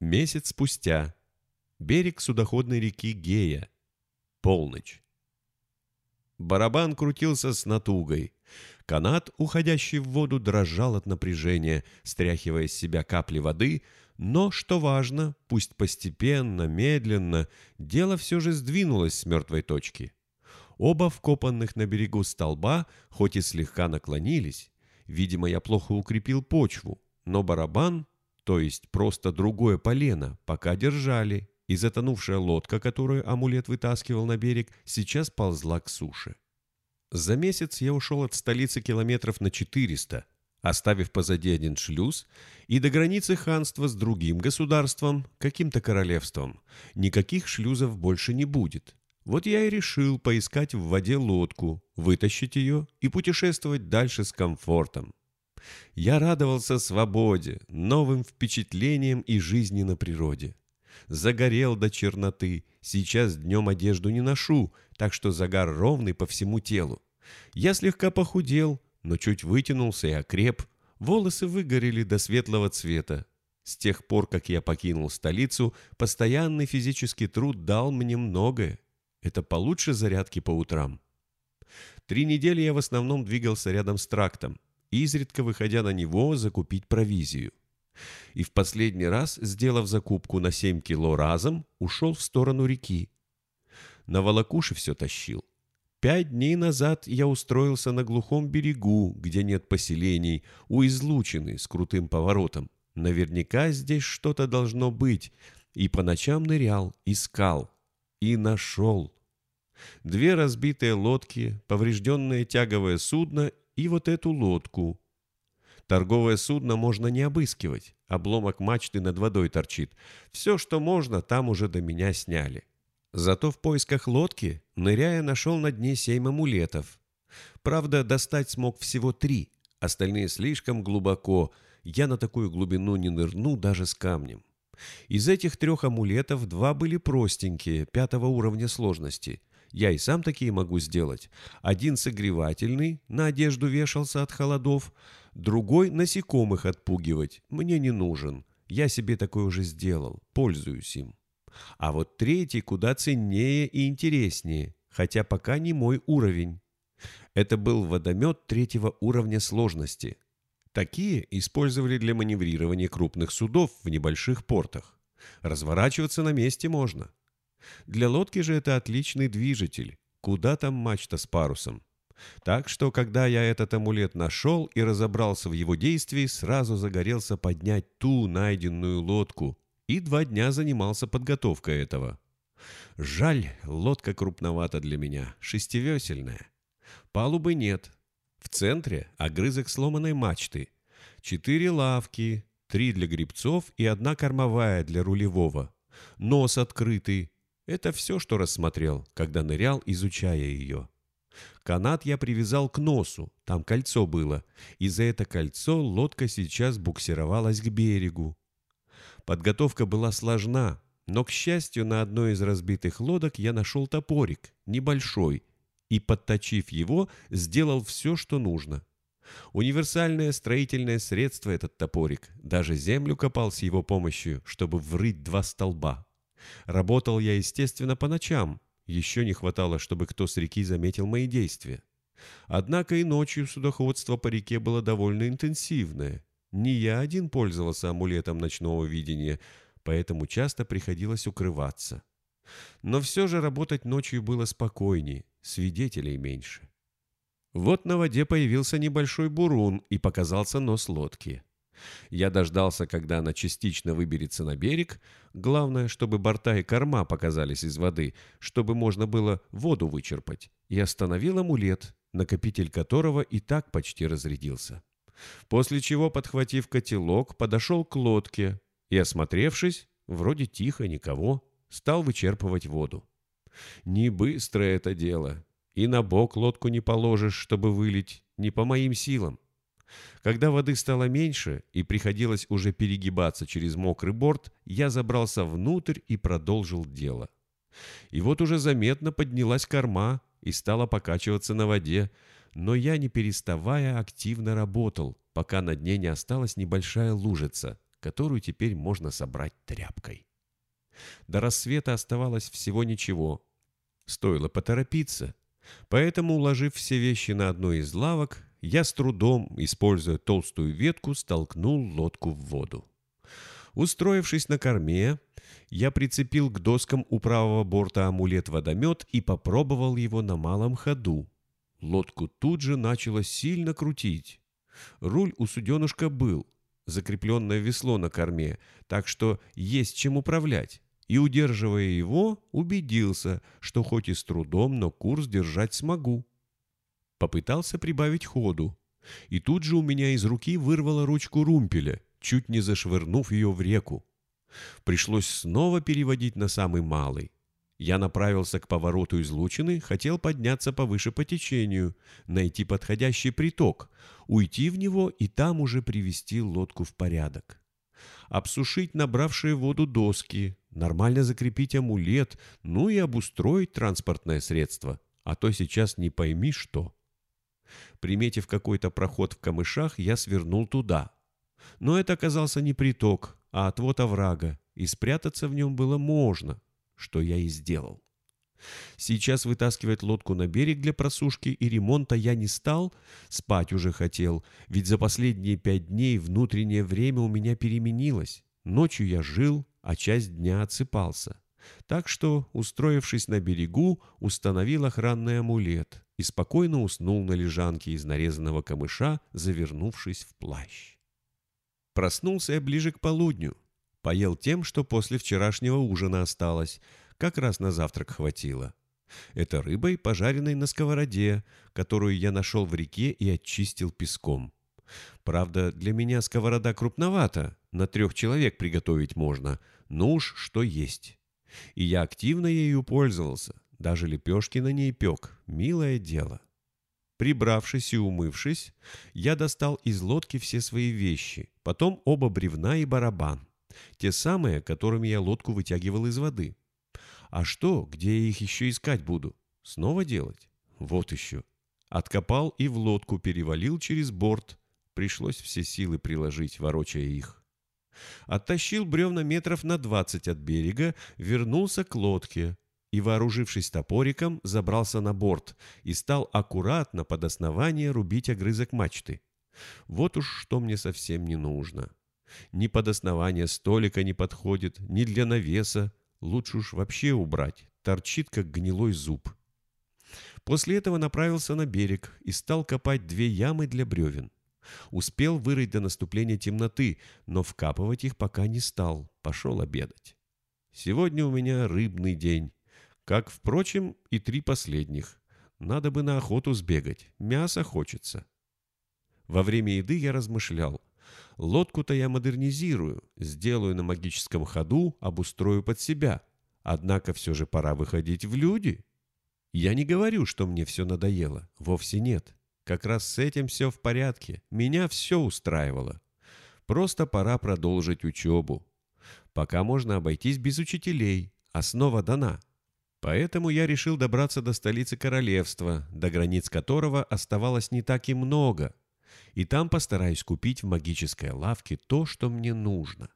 Месяц спустя. Берег судоходной реки Гея. Полночь. Барабан крутился с натугой. Канат, уходящий в воду, дрожал от напряжения, стряхивая с себя капли воды, но, что важно, пусть постепенно, медленно, дело все же сдвинулось с мертвой точки. Оба вкопанных на берегу столба, хоть и слегка наклонились, видимо, я плохо укрепил почву, но барабан, то есть просто другое полено, пока держали, и затонувшая лодка, которую амулет вытаскивал на берег, сейчас ползла к суше. За месяц я ушел от столицы километров на 400, оставив позади один шлюз, и до границы ханства с другим государством, каким-то королевством. Никаких шлюзов больше не будет. Вот я и решил поискать в воде лодку, вытащить ее и путешествовать дальше с комфортом. Я радовался свободе, новым впечатлениям и жизни на природе загорел до черноты. Сейчас днем одежду не ношу, так что загар ровный по всему телу. Я слегка похудел, но чуть вытянулся и окреп. Волосы выгорели до светлого цвета. С тех пор, как я покинул столицу, постоянный физический труд дал мне многое. Это получше зарядки по утрам. Три недели я в основном двигался рядом с трактом, изредка выходя на него закупить провизию и в последний раз, сделав закупку на 7 кило разом, ушел в сторону реки. На волокуши все тащил. Пять дней назад я устроился на глухом берегу, где нет поселений, у излучины с крутым поворотом. Наверняка здесь что-то должно быть. И по ночам нырял, искал. И нашел. Две разбитые лодки, поврежденное тяговое судно и вот эту лодку, Торговое судно можно не обыскивать. Обломок мачты над водой торчит. Все, что можно, там уже до меня сняли. Зато в поисках лодки, ныряя, нашел на дне семь амулетов. Правда, достать смог всего три. Остальные слишком глубоко. Я на такую глубину не нырну даже с камнем. Из этих трех амулетов два были простенькие, пятого уровня сложности. Я и сам такие могу сделать. Один согревательный, на одежду вешался от холодов, Другой насекомых отпугивать мне не нужен. Я себе такой уже сделал, пользуюсь им. А вот третий куда ценнее и интереснее, хотя пока не мой уровень. Это был водомет третьего уровня сложности. Такие использовали для маневрирования крупных судов в небольших портах. Разворачиваться на месте можно. Для лодки же это отличный движитель. Куда там мачта с парусом? Так что, когда я этот амулет нашел и разобрался в его действии, сразу загорелся поднять ту найденную лодку и два дня занимался подготовкой этого. Жаль, лодка крупновата для меня, шестивесельная. Палубы нет. В центре огрызок сломанной мачты. Четыре лавки, три для грибцов и одна кормовая для рулевого. Нос открытый. Это все, что рассмотрел, когда нырял, изучая ее. Канат я привязал к носу, там кольцо было, и за это кольцо лодка сейчас буксировалась к берегу. Подготовка была сложна, но, к счастью, на одной из разбитых лодок я нашел топорик, небольшой, и, подточив его, сделал все, что нужно. Универсальное строительное средство этот топорик, даже землю копал с его помощью, чтобы врыть два столба. Работал я, естественно, по ночам, еще не хватало, чтобы кто с реки заметил мои действия. Однако и ночью судоходство по реке было довольно интенсивное. Не я один пользовался амулетом ночного видения, поэтому часто приходилось укрываться. Но все же работать ночью было спокойнее, свидетелей меньше. Вот на воде появился небольшой бурун и показался нос лодки. Я дождался, когда она частично выберется на берег. Главное, чтобы борта и корма показались из воды, чтобы можно было воду вычерпать. И остановил амулет, накопитель которого и так почти разрядился. После чего, подхватив котелок, подошел к лодке и, осмотревшись, вроде тихо, никого, стал вычерпывать воду. Не быстро это дело. И на бок лодку не положишь, чтобы вылить, не по моим силам. Когда воды стало меньше и приходилось уже перегибаться через мокрый борт, я забрался внутрь и продолжил дело. И вот уже заметно поднялась корма и стала покачиваться на воде, но я, не переставая, активно работал, пока на дне не осталась небольшая лужица, которую теперь можно собрать тряпкой. До рассвета оставалось всего ничего. Стоило поторопиться. Поэтому, уложив все вещи на одной из лавок, я с трудом, используя толстую ветку, столкнул лодку в воду. Устроившись на корме, я прицепил к доскам у правого борта амулет-водомет и попробовал его на малом ходу. Лодку тут же начало сильно крутить. Руль у суденушка был, закрепленное весло на корме, так что есть чем управлять. И, удерживая его, убедился, что хоть и с трудом, но курс держать смогу. Попытался прибавить ходу. И тут же у меня из руки вырвало ручку румпеля, чуть не зашвырнув ее в реку. Пришлось снова переводить на самый малый. Я направился к повороту излучины, хотел подняться повыше по течению, найти подходящий приток, уйти в него и там уже привести лодку в порядок. Обсушить набравшие воду доски, нормально закрепить амулет, ну и обустроить транспортное средство, а то сейчас не пойми что. Приметив какой-то проход в камышах, я свернул туда. Но это оказался не приток, а отвод оврага, и спрятаться в нем было можно, что я и сделал. Сейчас вытаскивать лодку на берег для просушки и ремонта я не стал, спать уже хотел, ведь за последние пять дней внутреннее время у меня переменилось. Ночью я жил, а часть дня отсыпался. Так что, устроившись на берегу, установил охранный амулет и спокойно уснул на лежанке из нарезанного камыша, завернувшись в плащ. Проснулся я ближе к полудню. Поел тем, что после вчерашнего ужина осталось. Как раз на завтрак хватило. Это рыбой, пожаренной на сковороде, которую я нашел в реке и очистил песком. Правда, для меня сковорода крупновата, на трех человек приготовить можно, но уж что есть. И я активно ею пользовался, даже лепешки на ней пек, милое дело. Прибравшись и умывшись, я достал из лодки все свои вещи, потом оба бревна и барабан. Те самые, которыми я лодку вытягивал из воды. А что, где я их еще искать буду? Снова делать? Вот еще. Откопал и в лодку перевалил через борт. Пришлось все силы приложить, ворочая их. Оттащил бревна метров на двадцать от берега, вернулся к лодке, и, вооружившись топориком, забрался на борт и стал аккуратно под основание рубить огрызок мачты. Вот уж что мне совсем не нужно. Ни под основание столика не подходит, ни для навеса. Лучше уж вообще убрать, торчит, как гнилой зуб. После этого направился на берег и стал копать две ямы для бревен. Успел вырыть до наступления темноты, но вкапывать их пока не стал, пошел обедать. Сегодня у меня рыбный день. Как, впрочем, и три последних. Надо бы на охоту сбегать, мясо хочется. Во время еды я размышлял. Лодку-то я модернизирую, сделаю на магическом ходу, обустрою под себя. Однако все же пора выходить в люди. Я не говорю, что мне все надоело. Вовсе нет. Как раз с этим все в порядке. Меня все устраивало. Просто пора продолжить учебу. Пока можно обойтись без учителей. Основа дана. Поэтому я решил добраться до столицы королевства, до границ которого оставалось не так и много, и там постараюсь купить в магической лавке то, что мне нужно.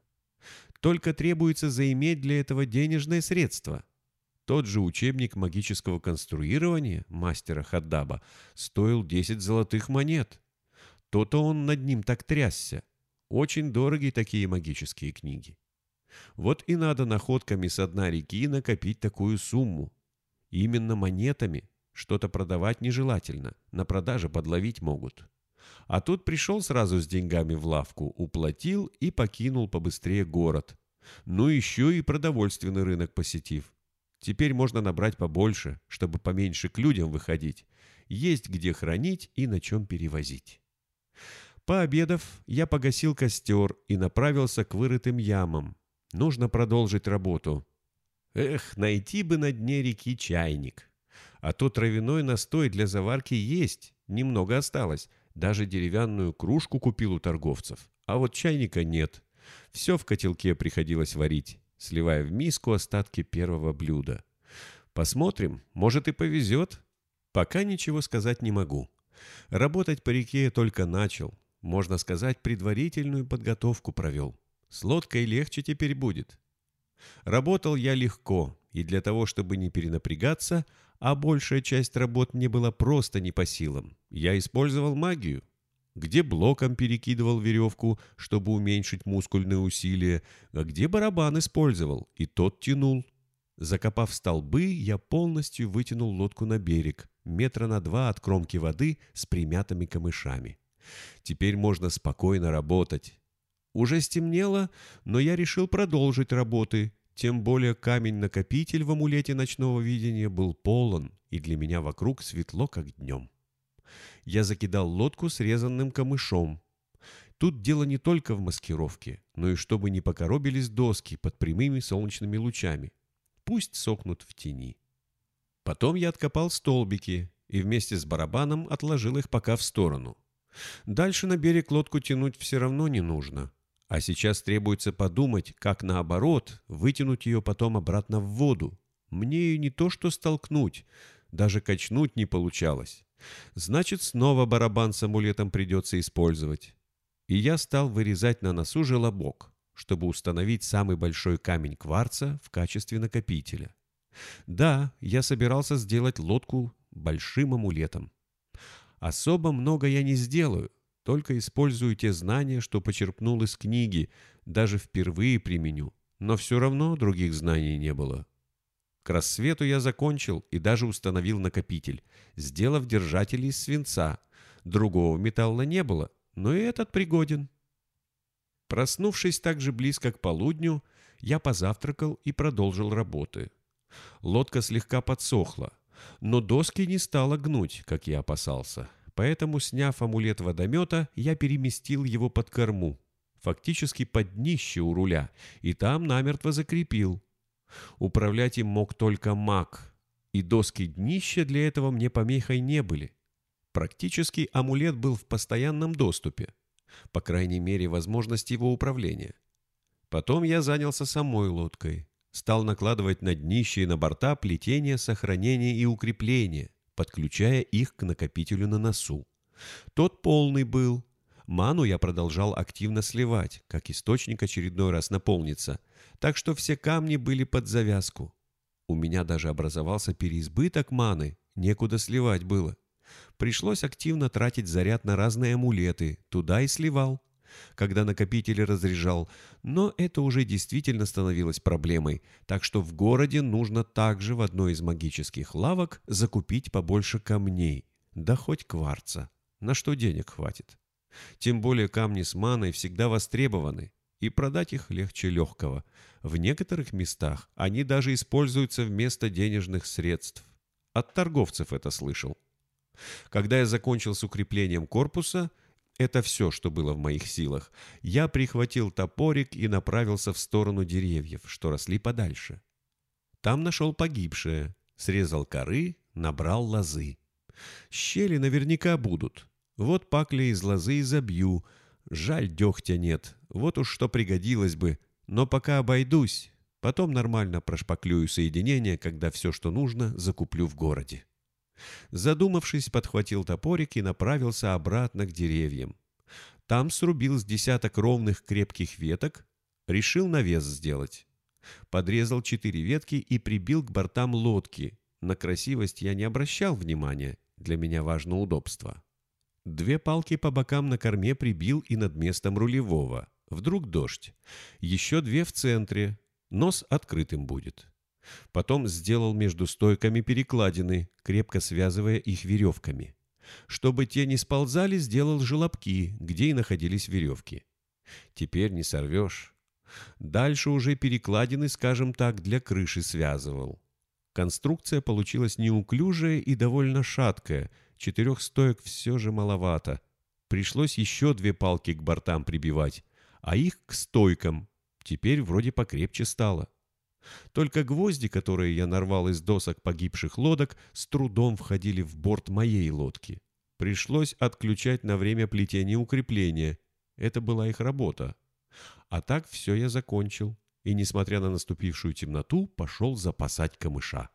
Только требуется заиметь для этого денежные средства. Тот же учебник магического конструирования мастера Хаддаба стоил 10 золотых монет. То-то он над ним так трясся. Очень дорогие такие магические книги. Вот и надо находками с дна реки накопить такую сумму. Именно монетами что-то продавать нежелательно, на продаже подловить могут. А тут пришел сразу с деньгами в лавку, уплатил и покинул побыстрее город. Ну еще и продовольственный рынок посетив. Теперь можно набрать побольше, чтобы поменьше к людям выходить. Есть где хранить и на чем перевозить. Пообедав, я погасил костер и направился к вырытым ямам, Нужно продолжить работу. Эх, найти бы на дне реки чайник. А то травяной настой для заварки есть, немного осталось. Даже деревянную кружку купил у торговцев. А вот чайника нет. Все в котелке приходилось варить, сливая в миску остатки первого блюда. Посмотрим, может и повезет. Пока ничего сказать не могу. Работать по реке я только начал. Можно сказать, предварительную подготовку провел. С лодкой легче теперь будет. Работал я легко, и для того, чтобы не перенапрягаться, а большая часть работ мне была просто не по силам, я использовал магию. Где блоком перекидывал веревку, чтобы уменьшить мускульные усилия, а где барабан использовал, и тот тянул. Закопав столбы, я полностью вытянул лодку на берег, метра на два от кромки воды с примятыми камышами. Теперь можно спокойно работать. Уже стемнело, но я решил продолжить работы, тем более камень-накопитель в амулете ночного видения был полон, и для меня вокруг светло, как днем. Я закидал лодку срезанным камышом. Тут дело не только в маскировке, но и чтобы не покоробились доски под прямыми солнечными лучами. Пусть сохнут в тени. Потом я откопал столбики и вместе с барабаном отложил их пока в сторону. Дальше на берег лодку тянуть все равно не нужно. А сейчас требуется подумать, как наоборот вытянуть ее потом обратно в воду. Мне ее не то что столкнуть, даже качнуть не получалось. Значит, снова барабан с амулетом придется использовать. И я стал вырезать на носу желобок, чтобы установить самый большой камень кварца в качестве накопителя. Да, я собирался сделать лодку большим амулетом. Особо много я не сделаю, только использую те знания, что почерпнул из книги, даже впервые применю. Но все равно других знаний не было. К рассвету я закончил и даже установил накопитель, сделав держатель из свинца. Другого металла не было, но и этот пригоден. Проснувшись так же близко к полудню, я позавтракал и продолжил работы. Лодка слегка подсохла, но доски не стала гнуть, как я опасался. Поэтому, сняв амулет водомета, я переместил его под корму, фактически под днище у руля, и там намертво закрепил. Управлять им мог только маг, и доски днища для этого мне помехой не были. Практически амулет был в постоянном доступе, по крайней мере, возможность его управления. Потом я занялся самой лодкой, стал накладывать на днище и на борта плетения сохранения и укрепления, подключая их к накопителю на носу. Тот полный был. Ману я продолжал активно сливать, как источник очередной раз наполнится, так что все камни были под завязку. У меня даже образовался переизбыток маны, некуда сливать было. Пришлось активно тратить заряд на разные амулеты, туда и сливал когда накопитель разряжал, но это уже действительно становилось проблемой, так что в городе нужно также в одной из магических лавок закупить побольше камней, да хоть кварца, на что денег хватит. Тем более камни с маной всегда востребованы, и продать их легче легкого. В некоторых местах они даже используются вместо денежных средств. От торговцев это слышал. Когда я закончил с укреплением корпуса – это все, что было в моих силах. Я прихватил топорик и направился в сторону деревьев, что росли подальше. Там нашел погибшее, срезал коры, набрал лозы. Щели наверняка будут. Вот пакли из лозы и забью. Жаль, дегтя нет. Вот уж что пригодилось бы. Но пока обойдусь. Потом нормально прошпаклюю соединение, когда все, что нужно, закуплю в городе. Задумавшись, подхватил топорик и направился обратно к деревьям. Там срубил с десяток ровных крепких веток, решил навес сделать. Подрезал четыре ветки и прибил к бортам лодки. На красивость я не обращал внимания, для меня важно удобство. Две палки по бокам на корме прибил и над местом рулевого. Вдруг дождь. Еще две в центре. Нос открытым будет. Потом сделал между стойками перекладины, крепко связывая их веревками. Чтобы те не сползали, сделал желобки, где и находились веревки. Теперь не сорвешь. Дальше уже перекладины, скажем так, для крыши связывал. Конструкция получилась неуклюжая и довольно шаткая, четырех стоек все же маловато. Пришлось еще две палки к бортам прибивать, а их к стойкам. Теперь вроде покрепче стало. Только гвозди, которые я нарвал из досок погибших лодок, с трудом входили в борт моей лодки. Пришлось отключать на время плетение укрепления. Это была их работа. А так все я закончил. И, несмотря на наступившую темноту, пошел запасать камыша.